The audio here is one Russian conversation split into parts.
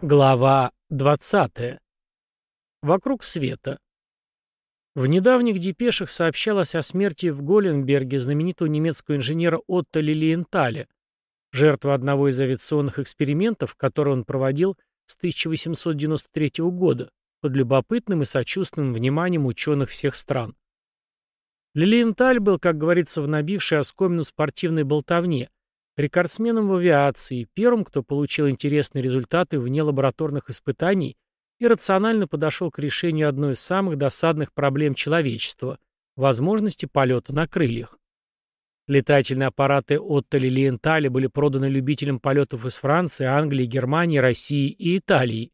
Глава 20. Вокруг света. В недавних депешах сообщалось о смерти в Голенберге знаменитого немецкого инженера Отто Лилиенталя, жертвы одного из авиационных экспериментов, которые он проводил с 1893 года под любопытным и сочувственным вниманием ученых всех стран. Лилиенталь был, как говорится, в набившей оскомину спортивной болтовне – рекордсменом в авиации, первым, кто получил интересные результаты вне лабораторных испытаний и рационально подошел к решению одной из самых досадных проблем человечества – возможности полета на крыльях. Летательные аппараты Отто Лилиенталя были проданы любителям полетов из Франции, Англии, Германии, России и Италии.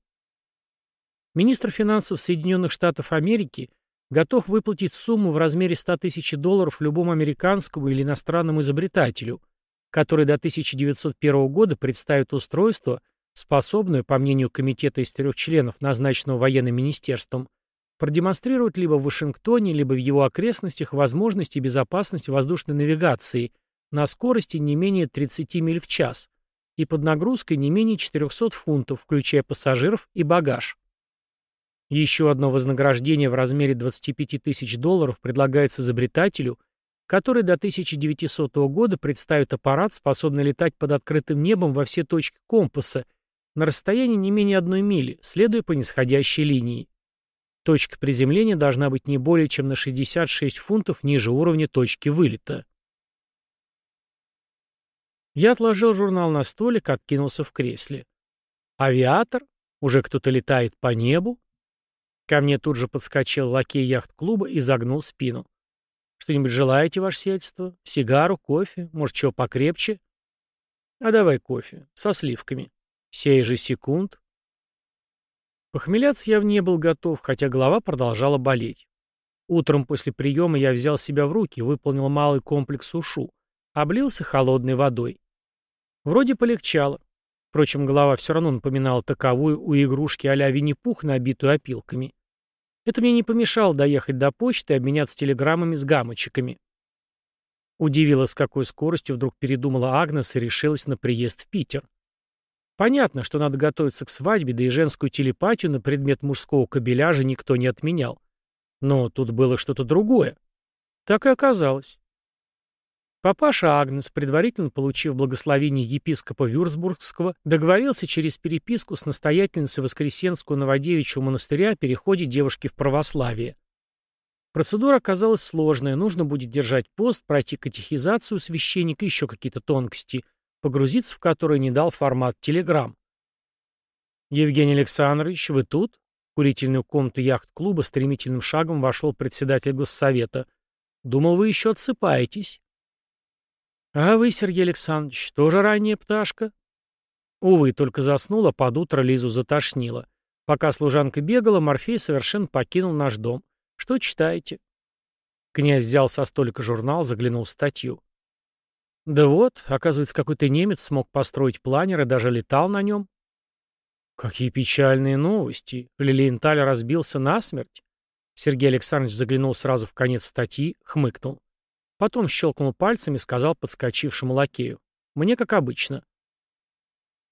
Министр финансов Соединенных Штатов Америки готов выплатить сумму в размере 100 тысяч долларов любому американскому или иностранному изобретателю – который до 1901 года представит устройство, способное, по мнению комитета из трех членов, назначенного военным министерством, продемонстрировать либо в Вашингтоне, либо в его окрестностях возможности и безопасность воздушной навигации на скорости не менее 30 миль в час и под нагрузкой не менее 400 фунтов, включая пассажиров и багаж. Еще одно вознаграждение в размере 25 тысяч долларов предлагается изобретателю – который до 1900 года представит аппарат, способный летать под открытым небом во все точки компаса на расстоянии не менее одной мили, следуя по нисходящей линии. Точка приземления должна быть не более чем на 66 фунтов ниже уровня точки вылета. Я отложил журнал на столик, откинулся в кресле. Авиатор? Уже кто-то летает по небу? Ко мне тут же подскочил лакей яхт-клуба и загнул спину. Что-нибудь желаете, ваше сельство? Сигару, кофе? Может, чего покрепче? А давай кофе. Со сливками. Сей же секунд. Похмеляться я не был готов, хотя голова продолжала болеть. Утром после приема я взял себя в руки, выполнил малый комплекс ушу, облился холодной водой. Вроде полегчало. Впрочем, голова все равно напоминала таковую у игрушки а-ля Винни-Пух, набитую опилками. Это мне не помешало доехать до почты и обменяться телеграммами с гамочками. Удивило, с какой скоростью вдруг передумала Агнес и решилась на приезд в Питер. Понятно, что надо готовиться к свадьбе, да и женскую телепатию на предмет мужского кабеляжа никто не отменял. Но тут было что-то другое. Так и оказалось. Папаша Агнес, предварительно получив благословение епископа Вюрцбургского, договорился через переписку с настоятельницей Воскресенского Новодевичьего монастыря о переходе девушки в православие. Процедура оказалась сложная, нужно будет держать пост, пройти катехизацию священника еще какие-то тонкости, погрузиться в которые не дал формат телеграмм. «Евгений Александрович, вы тут?» В курительную комнату яхт-клуба стремительным шагом вошел председатель госсовета. «Думал, вы еще отсыпаетесь». «А вы, Сергей Александрович, тоже ранняя пташка?» Увы, только заснула, под утро Лизу затошнило. Пока служанка бегала, Морфей совершенно покинул наш дом. Что читаете? Князь взял со столика журнал, заглянул в статью. Да вот, оказывается, какой-то немец смог построить планер и даже летал на нем. Какие печальные новости. Лилиенталь разбился насмерть. Сергей Александрович заглянул сразу в конец статьи, хмыкнул. Потом щелкнул пальцами и сказал подскочившему лакею. «Мне как обычно».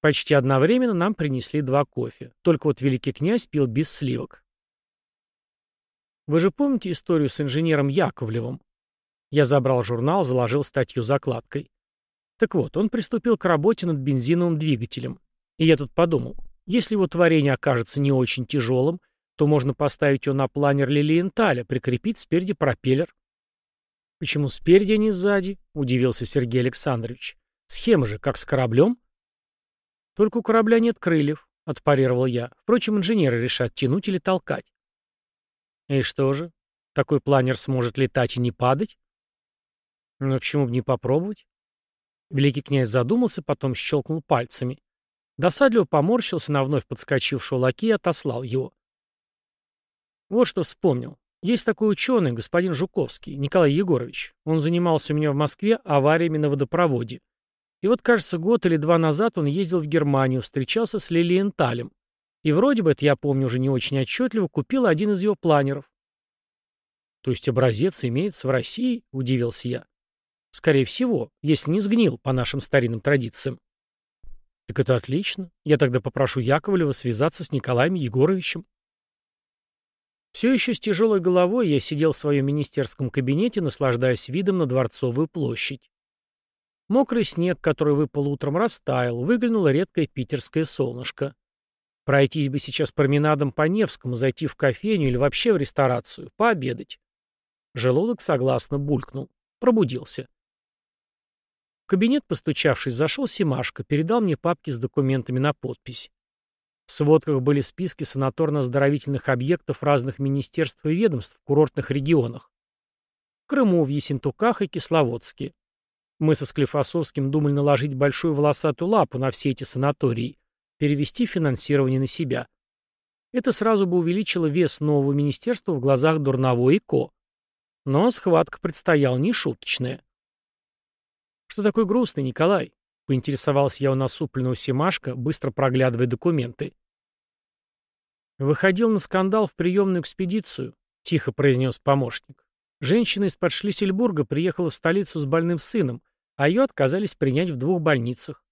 Почти одновременно нам принесли два кофе. Только вот великий князь пил без сливок. Вы же помните историю с инженером Яковлевым? Я забрал журнал, заложил статью закладкой. Так вот, он приступил к работе над бензиновым двигателем. И я тут подумал, если его творение окажется не очень тяжелым, то можно поставить его на планер Лилиенталя, прикрепить спереди пропеллер. «Почему спереди, а не сзади?» — удивился Сергей Александрович. «Схема же, как с кораблем?» «Только у корабля нет крыльев», — отпарировал я. «Впрочем, инженеры решат, тянуть или толкать». «И что же? Такой планер сможет летать и не падать?» «Ну, почему бы не попробовать?» Великий князь задумался, потом щелкнул пальцами. Досадливо поморщился на вновь подскочившего лакея и отослал его. Вот что вспомнил. Есть такой ученый, господин Жуковский, Николай Егорович. Он занимался у меня в Москве авариями на водопроводе. И вот, кажется, год или два назад он ездил в Германию, встречался с Лилиенталем. И вроде бы, это я помню уже не очень отчетливо, купил один из его планеров. То есть образец имеется в России, удивился я. Скорее всего, если не сгнил по нашим старинным традициям. Так это отлично. Я тогда попрошу Яковлева связаться с Николаем Егоровичем. Все еще с тяжелой головой я сидел в своем министерском кабинете, наслаждаясь видом на Дворцовую площадь. Мокрый снег, который выпал утром, растаял, выглянуло редкое питерское солнышко. Пройтись бы сейчас променадом по Невскому, зайти в кофейню или вообще в ресторацию, пообедать. Желудок согласно булькнул. Пробудился. В кабинет, постучавшись, зашел Симашко, передал мне папки с документами на подпись. В сводках были списки санаторно-оздоровительных объектов разных министерств и ведомств в курортных регионах. В Крыму, в Есентуках и Кисловодске. Мы со Склифосовским думали наложить большую волосатую лапу на все эти санатории, перевести финансирование на себя. Это сразу бы увеличило вес нового министерства в глазах Дурново и Ко. Но схватка предстояла нешуточная. «Что такое грустный, Николай?» — поинтересовался я у насупленного Семашка, быстро проглядывая документы. «Выходил на скандал в приемную экспедицию», — тихо произнес помощник. Женщина из-под Шлиссельбурга приехала в столицу с больным сыном, а ее отказались принять в двух больницах.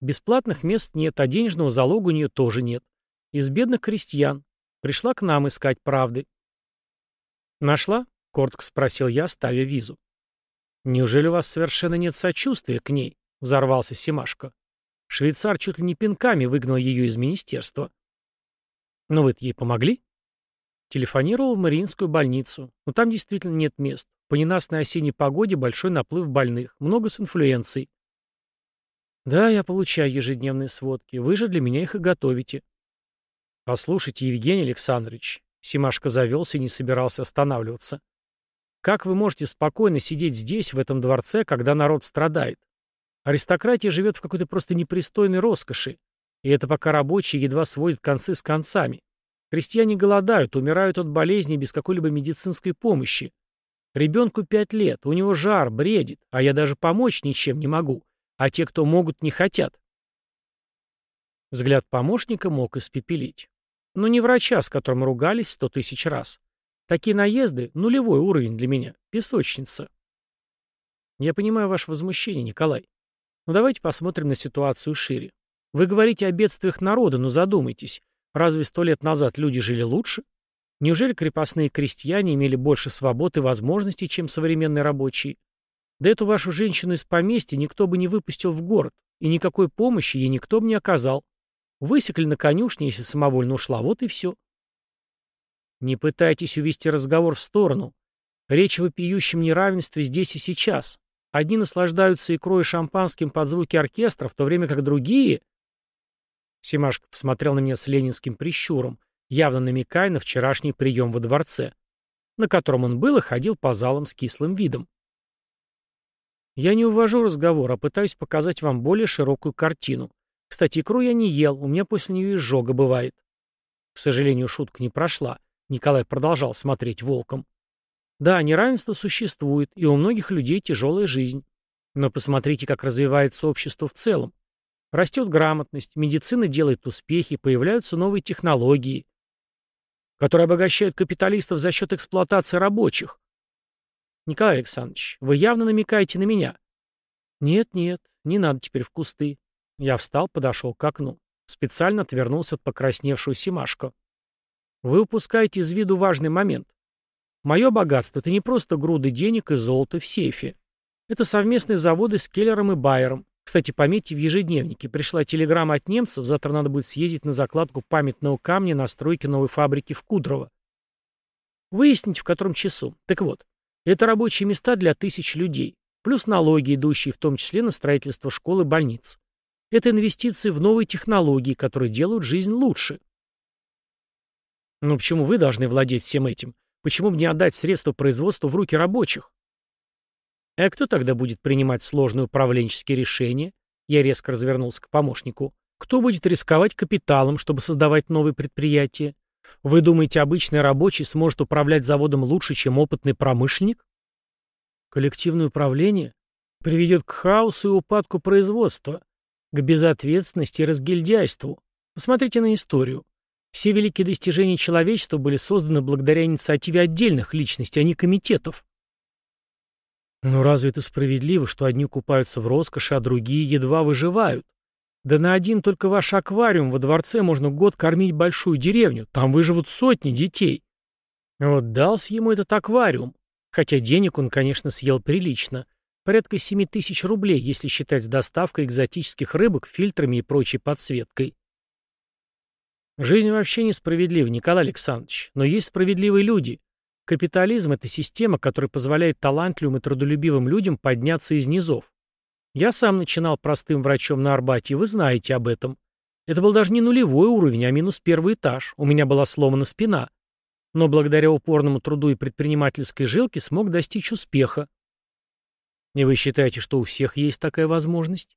Бесплатных мест нет, а денежного залога у нее тоже нет. Из бедных крестьян. Пришла к нам искать правды. «Нашла?» — коротко спросил я, ставя визу. «Неужели у вас совершенно нет сочувствия к ней?» — взорвался Семашко. Швейцар чуть ли не пинками выгнал ее из министерства. «Ну вы ей помогли?» Телефонировал в Мариинскую больницу. Но там действительно нет мест. По ненастной осенней погоде большой наплыв больных. Много с инфлюенцией. «Да, я получаю ежедневные сводки. Вы же для меня их и готовите». «Послушайте, Евгений Александрович», — Симашко завелся и не собирался останавливаться. Как вы можете спокойно сидеть здесь, в этом дворце, когда народ страдает? Аристократия живет в какой-то просто непристойной роскоши. И это пока рабочие едва сводят концы с концами. Крестьяне голодают, умирают от болезней без какой-либо медицинской помощи. Ребенку пять лет, у него жар, бредит, а я даже помочь ничем не могу. А те, кто могут, не хотят. Взгляд помощника мог испепелить. Но не врача, с которым ругались сто тысяч раз. Такие наезды — нулевой уровень для меня. Песочница. Я понимаю ваше возмущение, Николай. Но давайте посмотрим на ситуацию шире. Вы говорите о бедствиях народа, но задумайтесь. Разве сто лет назад люди жили лучше? Неужели крепостные крестьяне имели больше свобод и возможностей, чем современные рабочие? Да эту вашу женщину из поместья никто бы не выпустил в город, и никакой помощи ей никто бы не оказал. Высекли на конюшне, если самовольно ушла, вот и все. Не пытайтесь увести разговор в сторону. Речь о вопиющем неравенстве здесь и сейчас. Одни наслаждаются икрой и шампанским под звуки оркестра, в то время как другие... Семашко посмотрел на меня с ленинским прищуром, явно намекая на вчерашний прием во дворце, на котором он был и ходил по залам с кислым видом. Я не увожу разговор, а пытаюсь показать вам более широкую картину. Кстати, икру я не ел, у меня после нее изжога бывает. К сожалению, шутка не прошла. Николай продолжал смотреть волком. Да, неравенство существует, и у многих людей тяжелая жизнь. Но посмотрите, как развивается общество в целом. Растет грамотность, медицина делает успехи, появляются новые технологии, которые обогащают капиталистов за счет эксплуатации рабочих. Николай Александрович, вы явно намекаете на меня. Нет, нет, не надо теперь в кусты. Я встал, подошел к окну. Специально отвернулся от покрасневшего Симашко. Вы упускаете из виду важный момент. Мое богатство — это не просто груды денег и золота в сейфе. Это совместные заводы с Келлером и Байером. Кстати, пометьте в ежедневнике. Пришла телеграмма от немцев, завтра надо будет съездить на закладку памятного камня на стройке новой фабрики в Кудрово. Выясните, в котором часу. Так вот, это рабочие места для тысяч людей, плюс налоги, идущие в том числе на строительство школ и больниц. Это инвестиции в новые технологии, которые делают жизнь лучше. Но почему вы должны владеть всем этим? Почему бы не отдать средства производства в руки рабочих? А кто тогда будет принимать сложные управленческие решения? Я резко развернулся к помощнику. Кто будет рисковать капиталом, чтобы создавать новые предприятия? Вы думаете, обычный рабочий сможет управлять заводом лучше, чем опытный промышленник? Коллективное управление приведет к хаосу и упадку производства, к безответственности и разгильдяйству. Посмотрите на историю. Все великие достижения человечества были созданы благодаря инициативе отдельных личностей, а не комитетов. Но разве это справедливо, что одни купаются в роскоши, а другие едва выживают? Да на один только ваш аквариум во дворце можно год кормить большую деревню, там выживут сотни детей. Вот дался ему этот аквариум. Хотя денег он, конечно, съел прилично. Порядка 7 тысяч рублей, если считать с доставкой экзотических рыбок, фильтрами и прочей подсветкой. Жизнь вообще несправедлива, Николай Александрович, но есть справедливые люди. Капитализм – это система, которая позволяет талантливым и трудолюбивым людям подняться из низов. Я сам начинал простым врачом на Арбате, вы знаете об этом. Это был даже не нулевой уровень, а минус первый этаж. У меня была сломана спина. Но благодаря упорному труду и предпринимательской жилке смог достичь успеха. И вы считаете, что у всех есть такая возможность?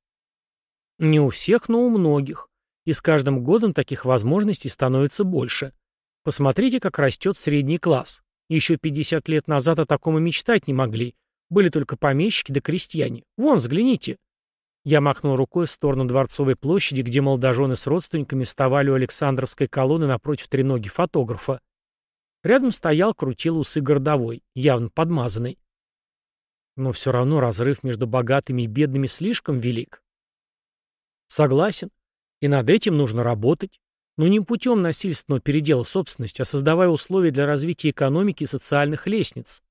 Не у всех, но у многих. И с каждым годом таких возможностей становится больше. Посмотрите, как растет средний класс. Еще 50 лет назад о таком и мечтать не могли, были только помещики да крестьяне. Вон, взгляните. Я махнул рукой в сторону Дворцовой площади, где молодожены с родственниками вставали у Александровской колонны напротив треноги фотографа. Рядом стоял, крутил усы городовой, явно подмазанный. Но все равно разрыв между богатыми и бедными слишком велик. Согласен. И над этим нужно работать. Но не путем насильственного передела собственности, а создавая условия для развития экономики и социальных лестниц.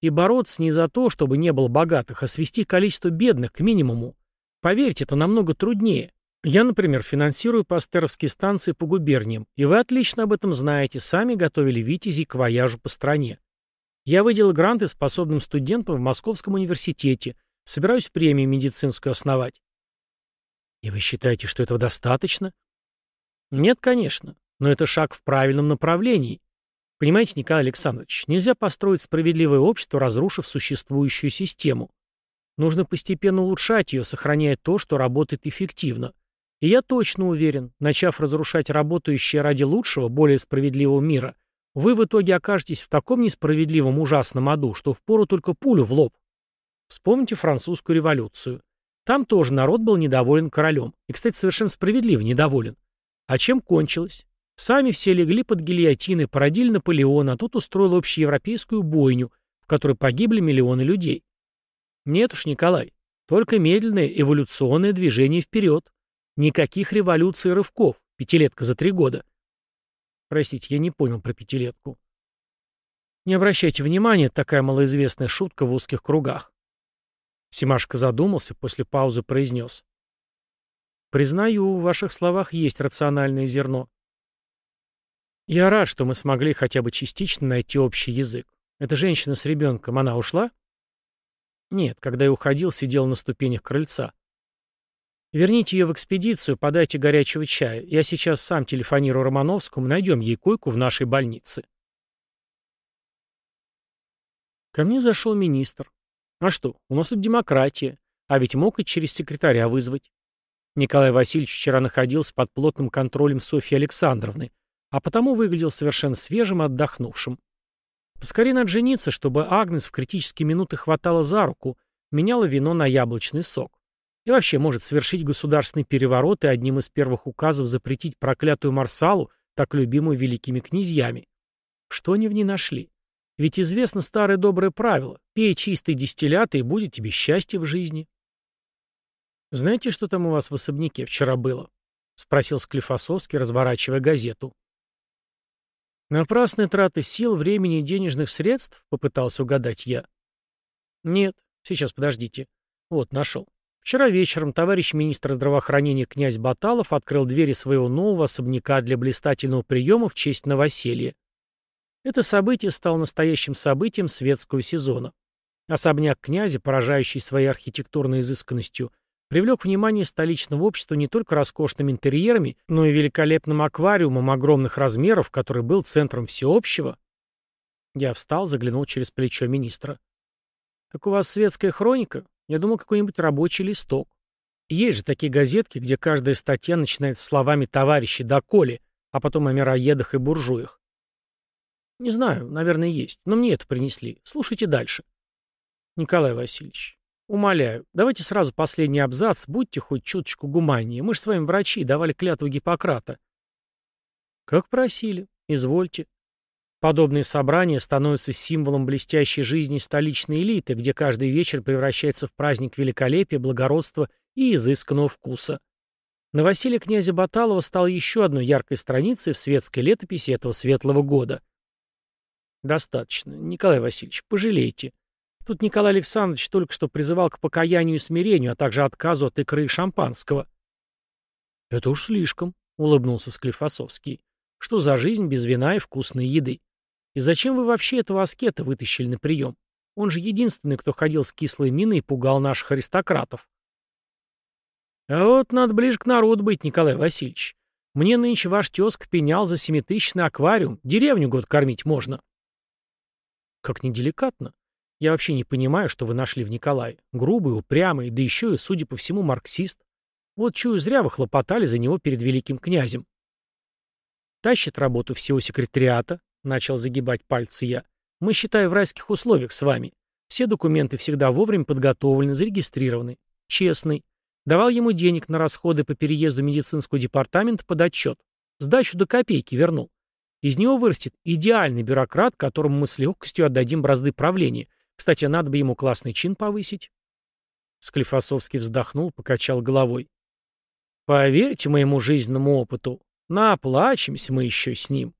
И бороться не за то, чтобы не было богатых, а свести количество бедных к минимуму. Поверьте, это намного труднее. Я, например, финансирую пастеровские станции по губерниям, и вы отлично об этом знаете, сами готовили витязей к вояжу по стране. Я выделил гранты способным студентам в Московском университете, собираюсь премию медицинскую основать. И вы считаете, что этого достаточно? Нет, конечно, но это шаг в правильном направлении. Понимаете, Николай Александрович, нельзя построить справедливое общество, разрушив существующую систему. Нужно постепенно улучшать ее, сохраняя то, что работает эффективно. И я точно уверен, начав разрушать работающее ради лучшего, более справедливого мира, вы в итоге окажетесь в таком несправедливом ужасном аду, что впору только пулю в лоб. Вспомните французскую революцию. Там тоже народ был недоволен королем. И, кстати, совершенно справедливо недоволен. А чем кончилось? Сами все легли под гильотины, породили Наполеона, а тот устроил общеевропейскую бойню, в которой погибли миллионы людей. Нет уж, Николай, только медленное эволюционное движение вперед. Никаких революций и рывков. Пятилетка за три года. Простите, я не понял про пятилетку. Не обращайте внимания, такая малоизвестная шутка в узких кругах. Симашка задумался, после паузы произнес. Признаю, в ваших словах есть рациональное зерно. Я рад, что мы смогли хотя бы частично найти общий язык. Эта женщина с ребенком, она ушла? Нет, когда я уходил, сидела на ступенях крыльца. Верните ее в экспедицию, подайте горячего чая. Я сейчас сам телефонирую Романовскому, найдем ей койку в нашей больнице. Ко мне зашел министр. А что, у нас тут демократия. А ведь мог и через секретаря вызвать. Николай Васильевич вчера находился под плотным контролем Софьи Александровны, а потому выглядел совершенно свежим и отдохнувшим. Поскорее надо жениться, чтобы Агнес в критические минуты хватала за руку, меняла вино на яблочный сок. И вообще может совершить государственный переворот и одним из первых указов запретить проклятую Марсалу, так любимую великими князьями. Что они в ней нашли? Ведь известно старое доброе правило – пей чистый дистиллят, и будет тебе счастье в жизни. «Знаете, что там у вас в особняке вчера было?» — спросил Склифосовский, разворачивая газету. Напрасные траты сил, времени и денежных средств, попытался угадать я. Нет, сейчас подождите. Вот, нашел. Вчера вечером товарищ министр здравоохранения князь Баталов открыл двери своего нового особняка для блистательного приема в честь новоселья. Это событие стало настоящим событием светского сезона. Особняк князя, поражающий своей архитектурной изысканностью, привлек внимание столичного общества не только роскошными интерьерами, но и великолепным аквариумом огромных размеров, который был центром всеобщего. Я встал, заглянул через плечо министра. «Так у вас светская хроника? Я думал, какой-нибудь рабочий листок. Есть же такие газетки, где каждая статья начинается словами «товарищи, доколе», а потом о мироедах и буржуях. Не знаю, наверное, есть, но мне это принесли. Слушайте дальше. Николай Васильевич, Умоляю, давайте сразу последний абзац, будьте хоть чуточку гуманнее. Мы же с вами врачи, давали клятву Гиппократа. Как просили. Извольте. Подобные собрания становятся символом блестящей жизни столичной элиты, где каждый вечер превращается в праздник великолепия, благородства и изысканного вкуса. Новоселье князя Баталова стало еще одной яркой страницей в светской летописи этого светлого года. Достаточно. Николай Васильевич, пожалейте. Тут Николай Александрович только что призывал к покаянию и смирению, а также отказу от икры и шампанского. Это уж слишком, улыбнулся Склифосовский. Что за жизнь без вина и вкусной еды? И зачем вы вообще этого аскета вытащили на прием? Он же единственный, кто ходил с кислой миной и пугал наших аристократов. А вот надо ближе к народу быть, Николай Васильевич. Мне нынче ваш тезка пенял за семитысячный аквариум. Деревню год кормить можно. Как неделикатно. Я вообще не понимаю, что вы нашли в Николае. Грубый, упрямый, да еще и, судя по всему, марксист. Вот чую, зря вы хлопотали за него перед великим князем. Тащит работу всего секретариата, начал загибать пальцы я. Мы, считаем в райских условиях с вами. Все документы всегда вовремя подготовлены, зарегистрированы. Честный. Давал ему денег на расходы по переезду медицинского департамента под отчет. Сдачу до копейки вернул. Из него вырастет идеальный бюрократ, которому мы с легкостью отдадим бразды правления, кстати, надо бы ему классный чин повысить. Склифосовский вздохнул, покачал головой. Поверьте моему жизненному опыту, наплачемся мы еще с ним.